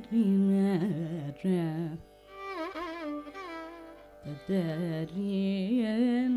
derine derine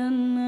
ah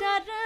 da da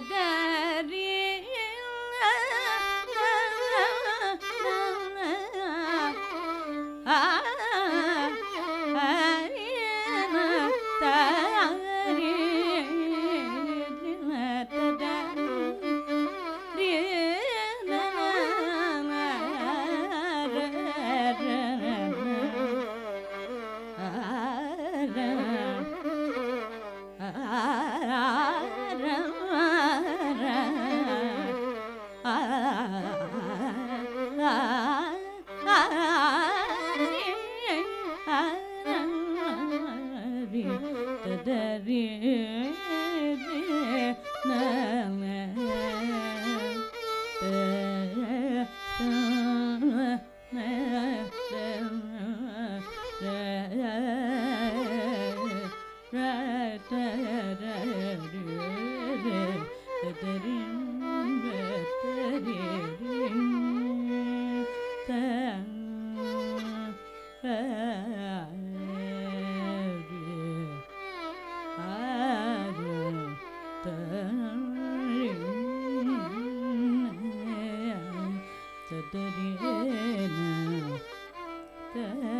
da da da da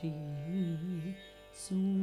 she soon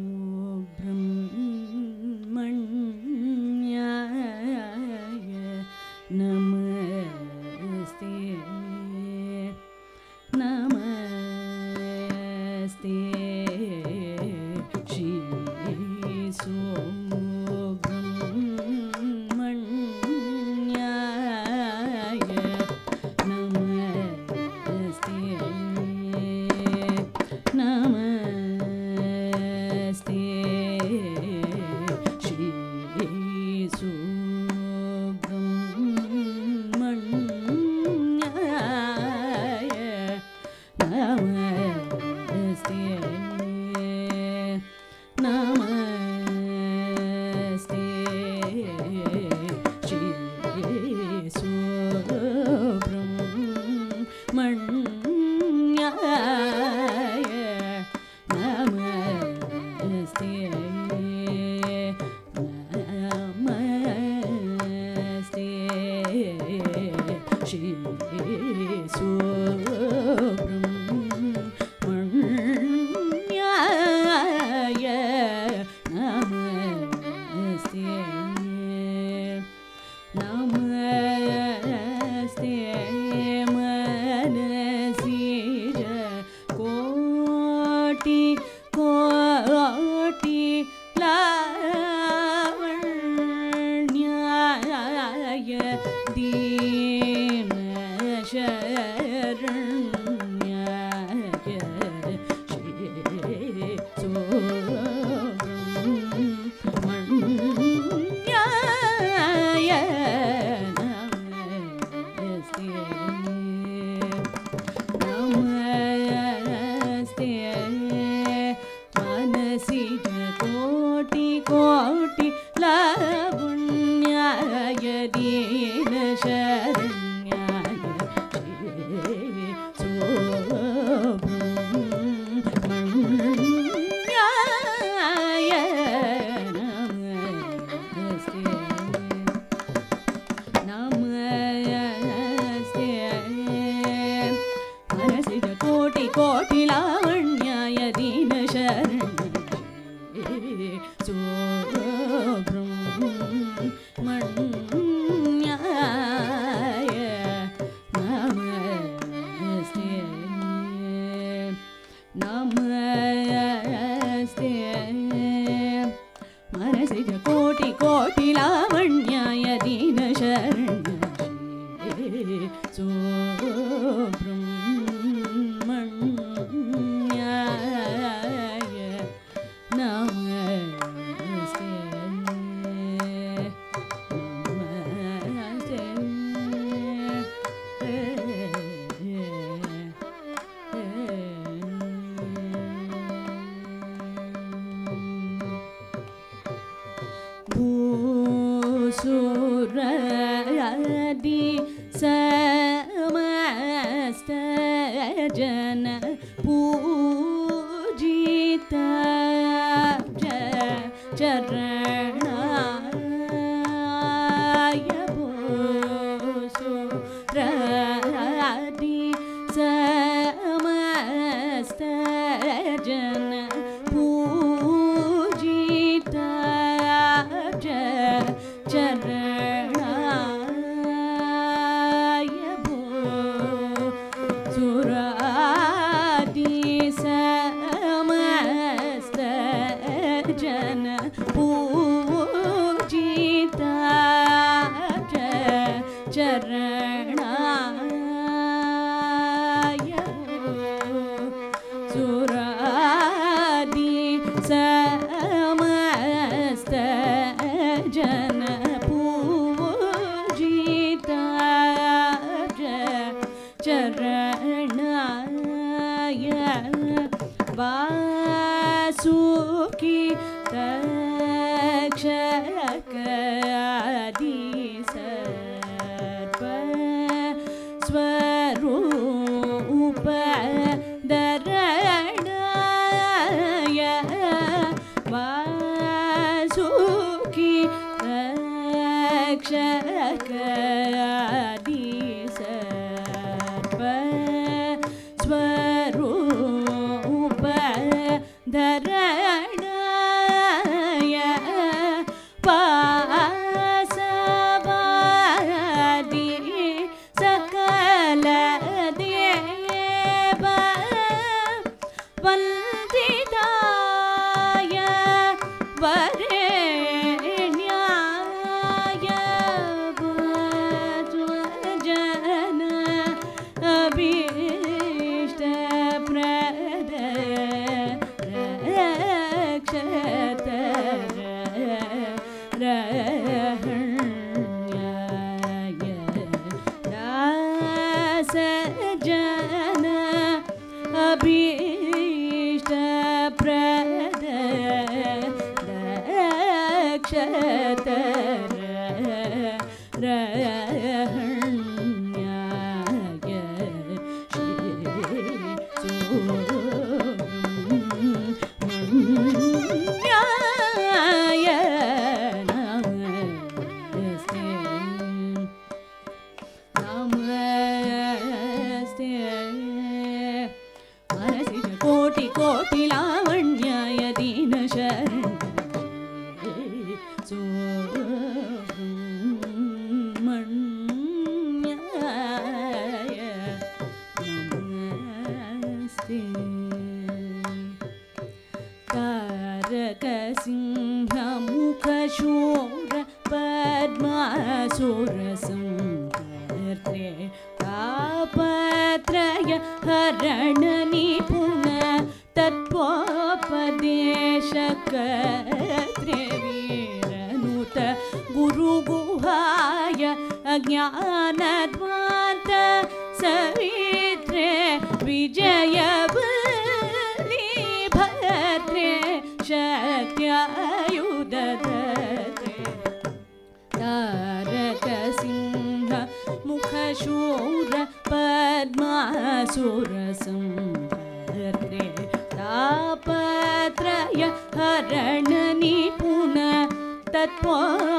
check Tattva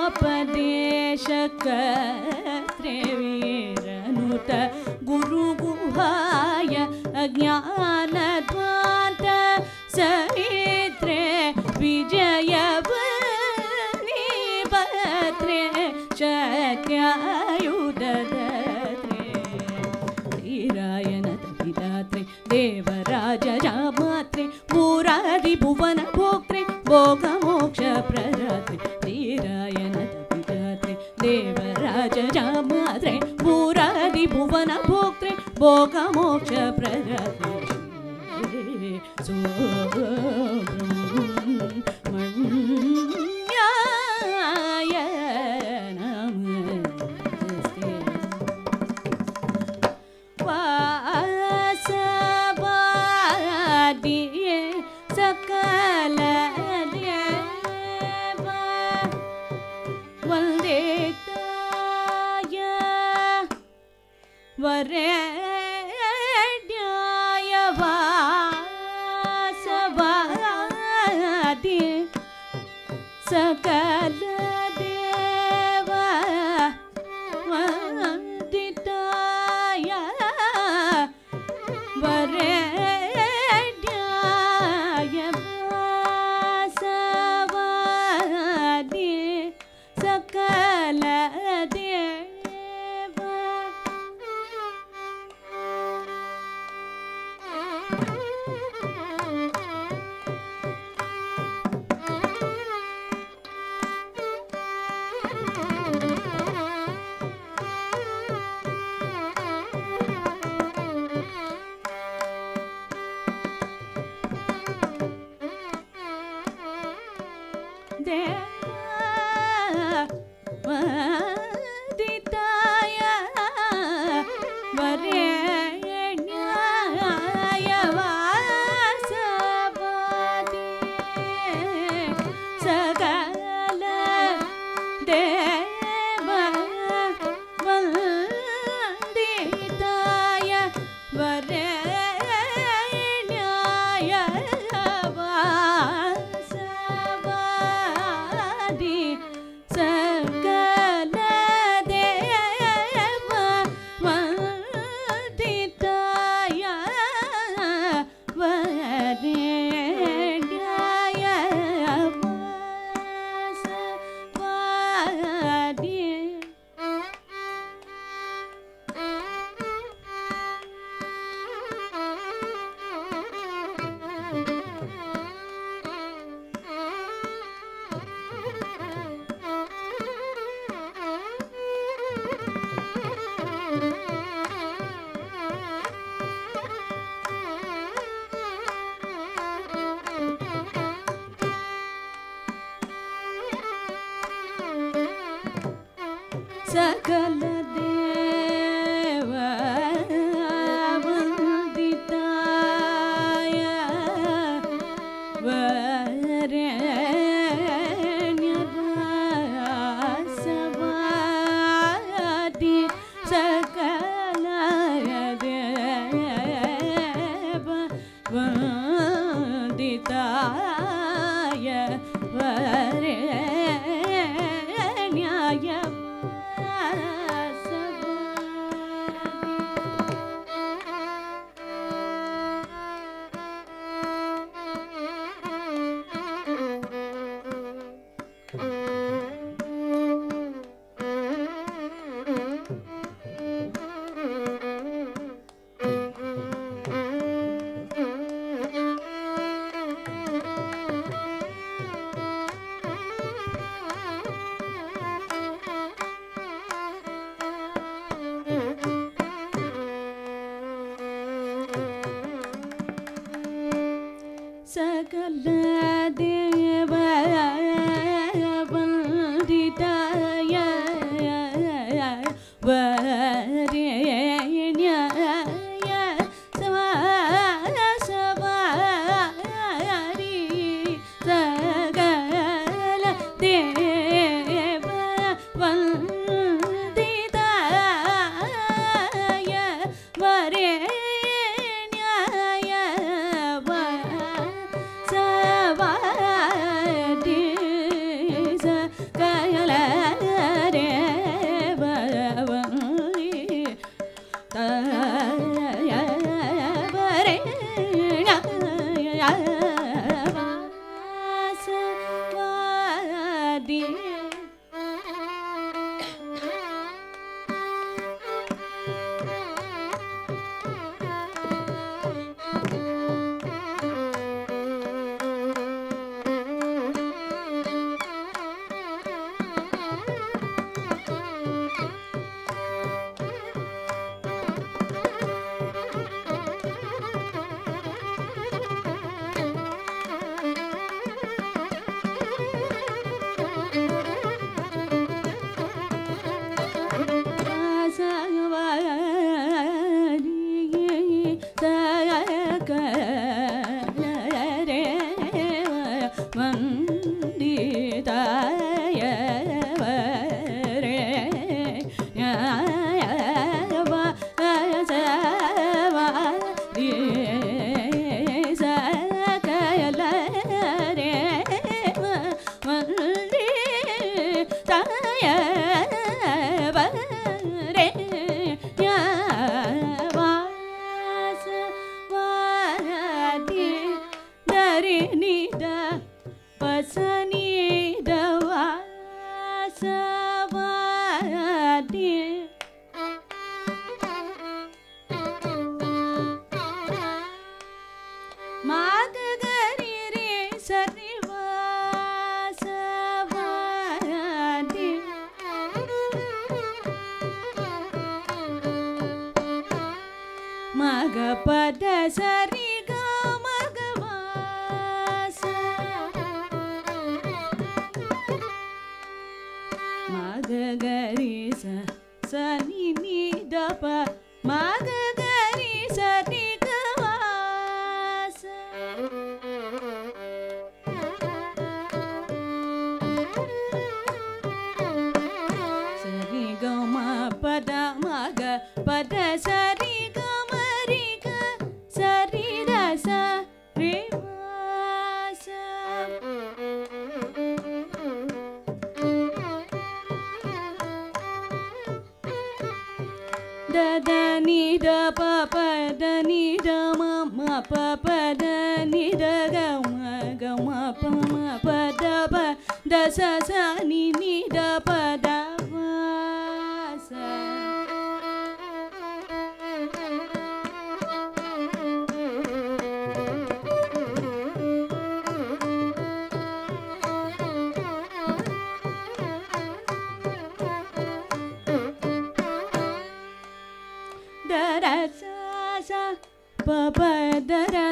Pabra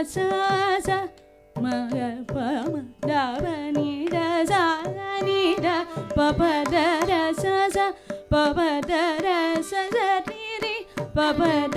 सनिराजा पपदरा सब दर सजिरे पपद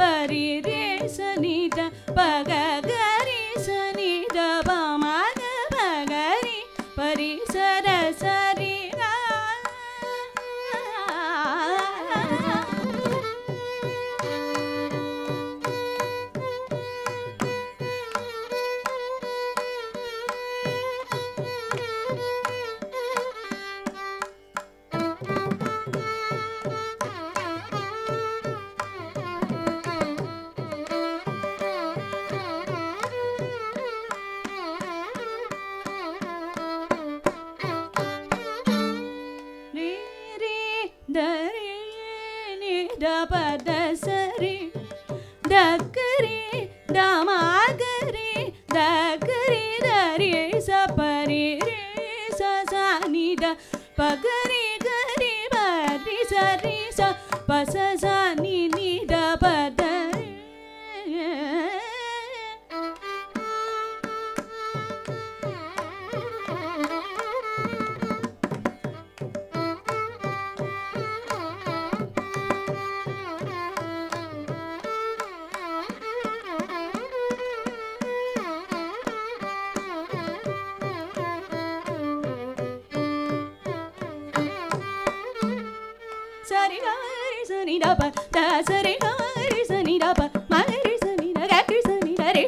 परि देशनिता ni da ba ra sa. Da ga re sa ni da re sa ni da ba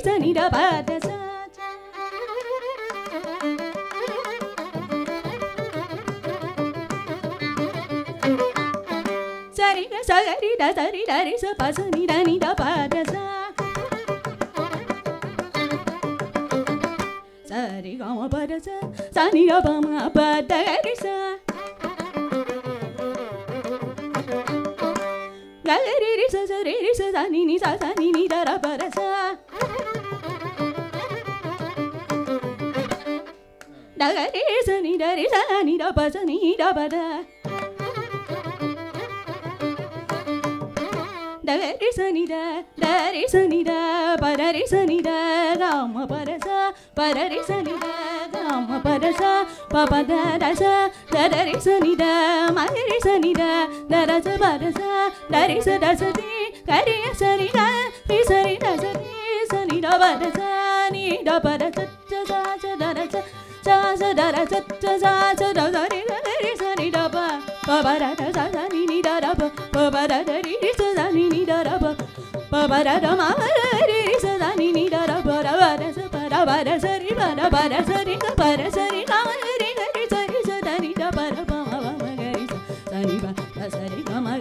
sa ni da ba da. Da ga re sa ni da da re sa ni da ba da re sa ni da ga ma ba sa ba da re sa ni da ga ma ba ra sa ba ba da da sa da da re ni da ma re ni da da da sa ba da sa da re sa da sa ni ga re sa ni da re sa da sa ni sa ni da ba da da ba da sa sa sa sa sa sa sa sa sa sa sa re ga re sa ni ba ba ba sa sa ni ni ba ba ba re re sa sa ni ni da da ba ba ba da da re re sa sa ni ni da ba ba da sa ba da ba sa ba da ba da sa ga ba da sa ga re ga re sa sa ni da ba da ba ba ga ri sa sa ni ba da sa ga ga sa ga ga sa ni ba da sa ga ga ri sa ni da pa ma ga pa da sa ga sa ni sa sa re sa ni da ba da da sa ni da pa ma pa pa ga ri sa ni ni re sa ni da da sa ni da pa pa ga ri ri re sa sa sa ni ni ga ri sa ga ri sa ni da re sa ni re sa ni da pa sa ni da sa ni da pa ma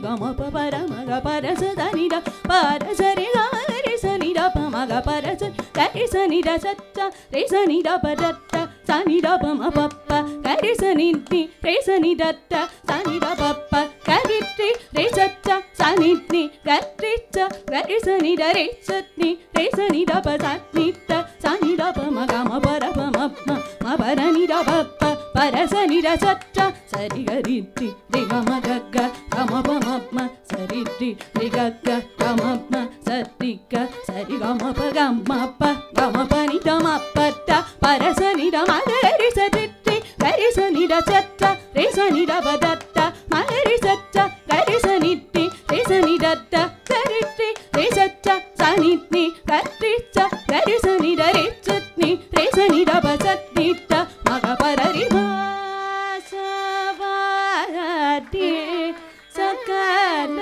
ga ma pa da pa ma ma ma pa da ni da pa pa pa da sa ni da sa sa sa ri ga ri ri re ga ma ga ga ga ma pa ma ma sa ri ri re ga ரிசனி நி ரிசனி டட்ட சனி ட பப்ப கரிட்ரி ரிசச்ச சனி நி கரிச்ச கரிசனி ட ரிசனி ரிசனி ட ப சனி ட சனி ட ப ம க ம பர ப ம ம ம பர நி ட பப்ப பரசனி ட சரி கரிட்ரி ரி க ம க க க రేసనిడ చచ్చ రేసనిడ బదత్త మలరి సచ్చ గరిసనిట్టి రేసనిడత్త గరిట్టి రేసచ్చ సనిత్ని గరిచ్చ గరిసనిడ రేచట్ని రేసనిడ బసత్నిట్ట మగ పరరి భాష సకల